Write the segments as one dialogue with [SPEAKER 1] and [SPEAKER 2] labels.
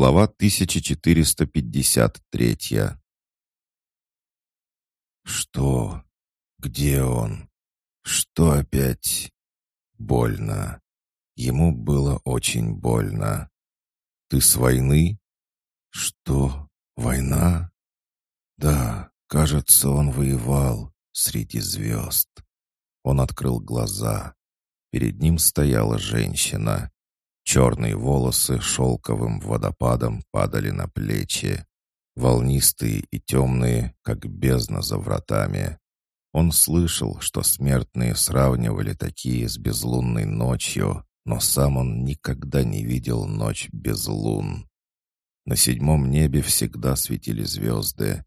[SPEAKER 1] Глава 1453 Что? Где он? Что опять? Больно. Ему было очень больно. Ты с войны? Что? Война? Да, кажется, он воевал среди звезд. Он открыл глаза. Перед ним стояла женщина. Черные волосы шелковым водопадом падали на плечи. Волнистые и темные, как бездна за вратами. Он слышал, что смертные сравнивали такие с безлунной ночью, но сам он никогда не видел ночь без лун. На седьмом небе всегда светили звезды.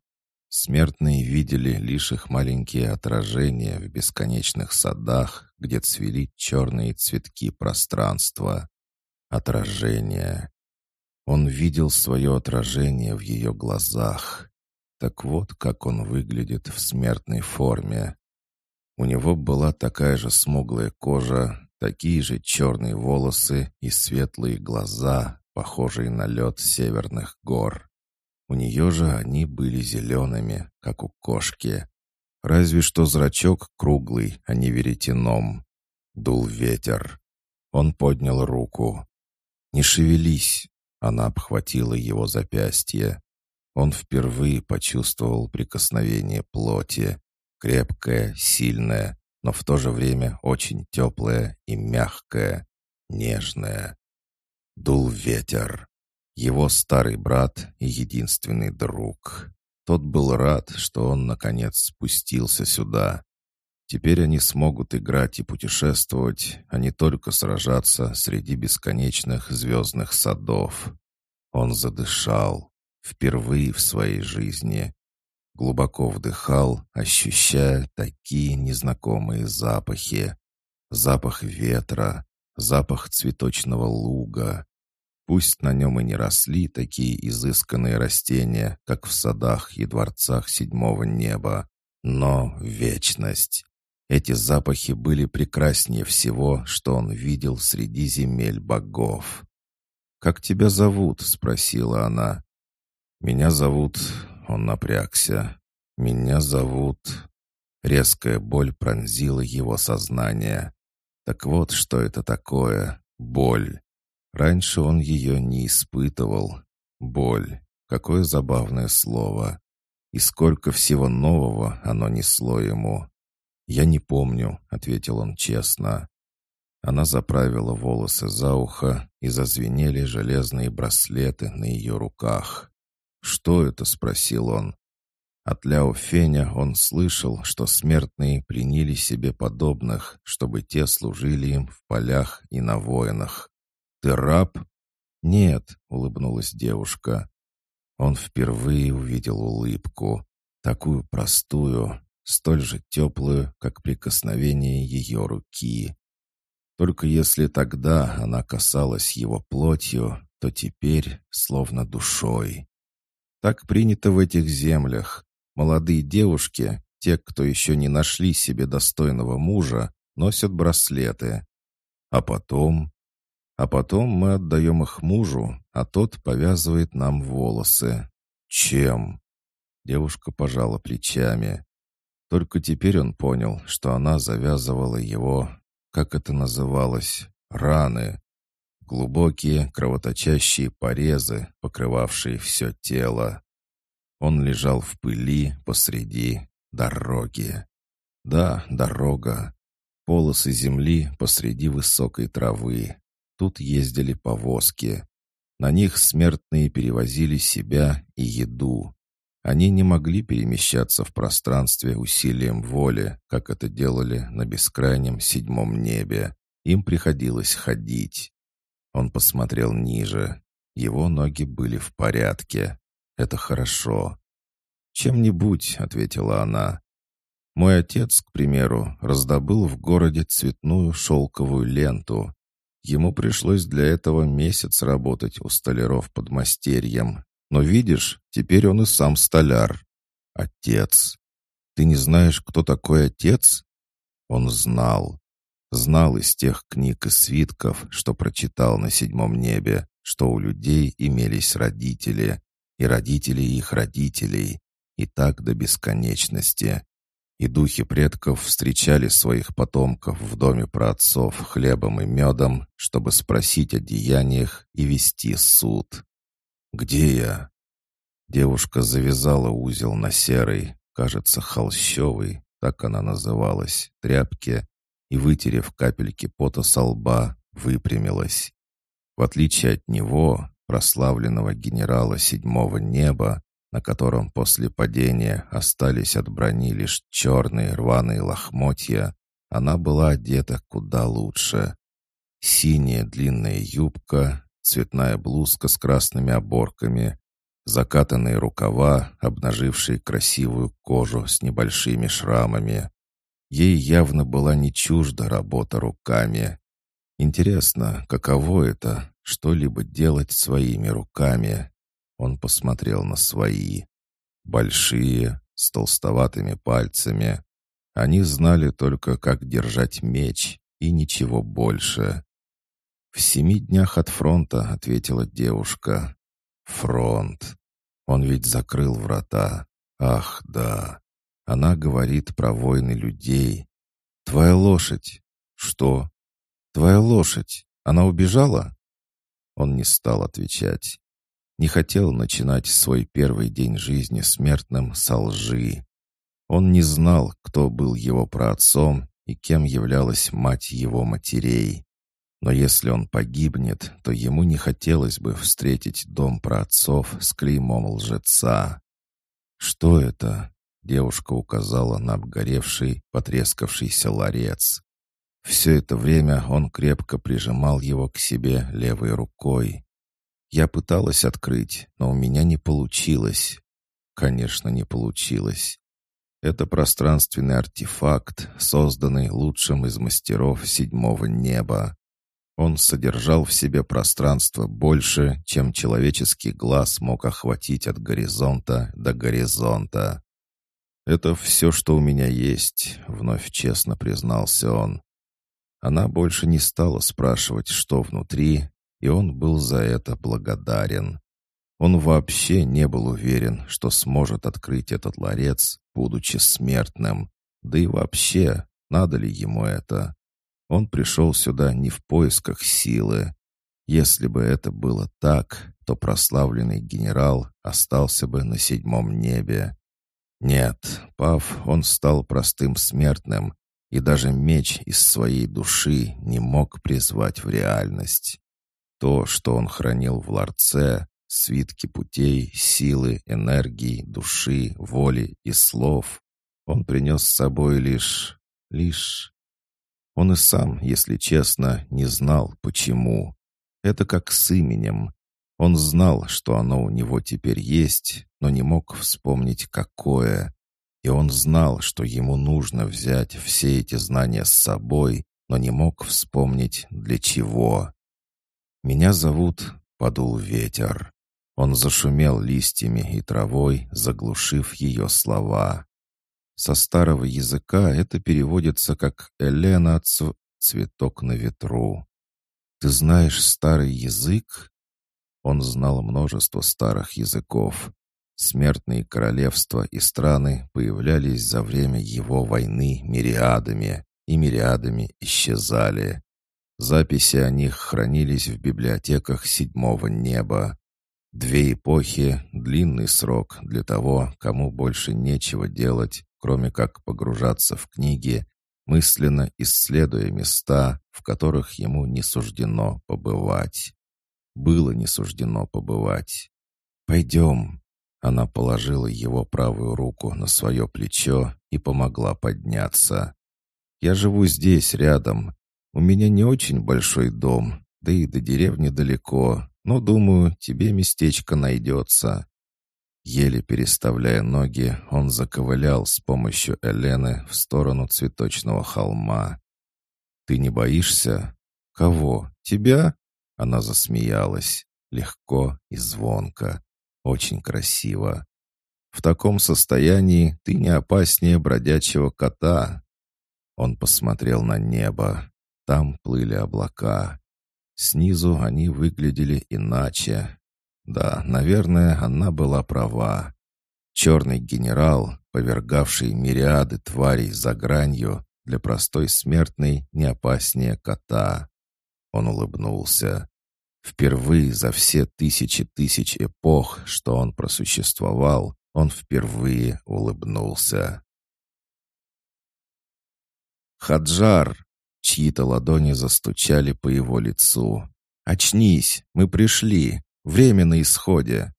[SPEAKER 1] Смертные видели лишь их маленькие отражения в бесконечных садах, где цвели черные цветки пространства. Отражение. Он видел свое отражение в ее глазах. Так вот, как он выглядит в смертной форме. У него была такая же смуглая кожа, такие же черные волосы и светлые глаза, похожие на лед северных гор. У нее же они были зелеными, как у кошки. Разве что зрачок круглый, а не веретеном. Дул ветер. Он поднял руку. «Не шевелись!» Она обхватила его запястье. Он впервые почувствовал прикосновение плоти. Крепкое, сильное, но в то же время очень теплое и мягкое, нежное. Дул ветер. Его старый брат и единственный друг. Тот был рад, что он, наконец, спустился сюда. Теперь они смогут играть и путешествовать, а не только сражаться среди бесконечных звездных садов. Он задышал, впервые в своей жизни. Глубоко вдыхал, ощущая такие незнакомые запахи. Запах ветра, запах цветочного луга. Пусть на нем и не росли такие изысканные растения, как в садах и дворцах седьмого неба, но вечность. Эти запахи были прекраснее всего, что он видел среди земель богов. «Как тебя зовут?» — спросила она. «Меня зовут...» — он напрягся. «Меня зовут...» Резкая боль пронзила его сознание. Так вот, что это такое — боль. Раньше он ее не испытывал. Боль. Какое забавное слово. И сколько всего нового оно несло ему. «Я не помню», — ответил он честно. Она заправила волосы за ухо, и зазвенели железные браслеты на ее руках. «Что это?» — спросил он. От Ляо Феня он слышал, что смертные приняли себе подобных, чтобы те служили им в полях и на воинах. «Ты раб?» «Нет», — улыбнулась девушка. Он впервые увидел улыбку, такую простую, столь же теплую, как прикосновение ее руки. Только если тогда она касалась его плотью, то теперь словно душой. Так принято в этих землях. Молодые девушки, те, кто еще не нашли себе достойного мужа, носят браслеты. А потом... А потом мы отдаем их мужу, а тот повязывает нам волосы. Чем? Девушка пожала плечами. Только теперь он понял, что она завязывала его, как это называлось, раны. Глубокие кровоточащие порезы, покрывавшие все тело. Он лежал в пыли посреди дороги. Да, дорога. Полосы земли посреди высокой травы. Тут ездили повозки. На них смертные перевозили себя и еду. Они не могли перемещаться в пространстве усилием воли, как это делали на бескрайнем седьмом небе. Им приходилось ходить. Он посмотрел ниже. Его ноги были в порядке. Это хорошо. «Чем-нибудь», — ответила она. «Мой отец, к примеру, раздобыл в городе цветную шелковую ленту. Ему пришлось для этого месяц работать у столяров под мастерьем, но видишь, теперь он и сам столяр. Отец. Ты не знаешь, кто такой отец? Он знал. Знал из тех книг и свитков, что прочитал на седьмом небе. что у людей имелись родители, и родители их родителей, и так до бесконечности. И духи предков встречали своих потомков в доме праотцов хлебом и медом, чтобы спросить о деяниях и вести суд. «Где я?» Девушка завязала узел на серой, кажется, холщовой, так она называлась, тряпке, и, вытерев капельки пота со лба, выпрямилась. В отличие от него, прославленного генерала седьмого неба, на котором после падения остались от брони лишь черные рваные лохмотья, она была одета куда лучше. Синяя длинная юбка, цветная блузка с красными оборками, закатанные рукава, обнажившие красивую кожу с небольшими шрамами. Ей явно была не чужда работа руками. Интересно, каково это — что-либо делать своими руками? Он посмотрел на свои. Большие, с толстоватыми пальцами. Они знали только, как держать меч, и ничего больше. «В семи днях от фронта», — ответила девушка. Фронт. Он ведь закрыл врата. Ах, да. Она говорит про войны людей. Твоя лошадь. Что? Твоя лошадь. Она убежала? Он не стал отвечать. Не хотел начинать свой первый день жизни смертным со лжи. Он не знал, кто был его праотцом и кем являлась мать его матерей. Но если он погибнет, то ему не хотелось бы встретить дом праотцов с клеймом лжеца. «Что это?» — девушка указала на обгоревший, потрескавшийся ларец. Все это время он крепко прижимал его к себе левой рукой. Я пыталась открыть, но у меня не получилось. Конечно, не получилось. Это пространственный артефакт, созданный лучшим из мастеров седьмого неба. Он содержал в себе пространство больше, чем человеческий глаз мог охватить от горизонта до горизонта. «Это все, что у меня есть», — вновь честно признался он. Она больше не стала спрашивать, что внутри, и он был за это благодарен. Он вообще не был уверен, что сможет открыть этот ларец, будучи смертным. Да и вообще, надо ли ему это? Он пришел сюда не в поисках силы. Если бы это было так, то прославленный генерал остался бы на седьмом небе. Нет, пав, он стал простым смертным, и даже меч из своей души не мог призвать в реальность. То, что он хранил в ларце, свитки путей, силы, энергии, души, воли и слов, он принес с собой лишь... лишь... Он и сам, если честно, не знал, почему. Это как с именем. Он знал, что оно у него теперь есть, но не мог вспомнить, какое. И он знал, что ему нужно взять все эти знания с собой, но не мог вспомнить, для чего. «Меня зовут...» — подул ветер. Он зашумел листьями и травой, заглушив ее слова. Со старого языка это переводится как «Элена цв... цветок на ветру». «Ты знаешь старый язык?» Он знал множество старых языков. Смертные королевства и страны появлялись за время его войны мириадами, и мириадами исчезали. Записи о них хранились в библиотеках седьмого неба. Две эпохи — длинный срок для того, кому больше нечего делать, кроме как погружаться в книги, мысленно исследуя места, в которых ему не суждено побывать. Было не суждено побывать. «Пойдем». Она положила его правую руку на свое плечо и помогла подняться. «Я живу здесь, рядом. У меня не очень большой дом, да и до деревни далеко, но, думаю, тебе местечко найдется. Еле переставляя ноги, он заковылял с помощью Элены в сторону цветочного холма. «Ты не боишься?» «Кого? Тебя?» Она засмеялась. Легко и звонко. Очень красиво. «В таком состоянии ты не опаснее бродячего кота». Он посмотрел на небо. Там плыли облака. Снизу они выглядели иначе. Да, наверное, она была права. Черный генерал, повергавший мириады тварей за гранью, для простой смертной не опаснее кота. Он улыбнулся. Впервые за все тысячи тысяч эпох, что он просуществовал, он впервые улыбнулся. «Хаджар!» Чьи-то ладони застучали по его лицу. «Очнись! Мы пришли! Время на исходе!»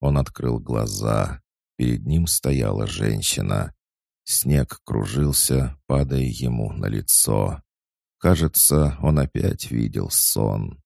[SPEAKER 1] Он открыл глаза. Перед ним стояла женщина. Снег кружился, падая ему на лицо. Кажется, он опять видел сон.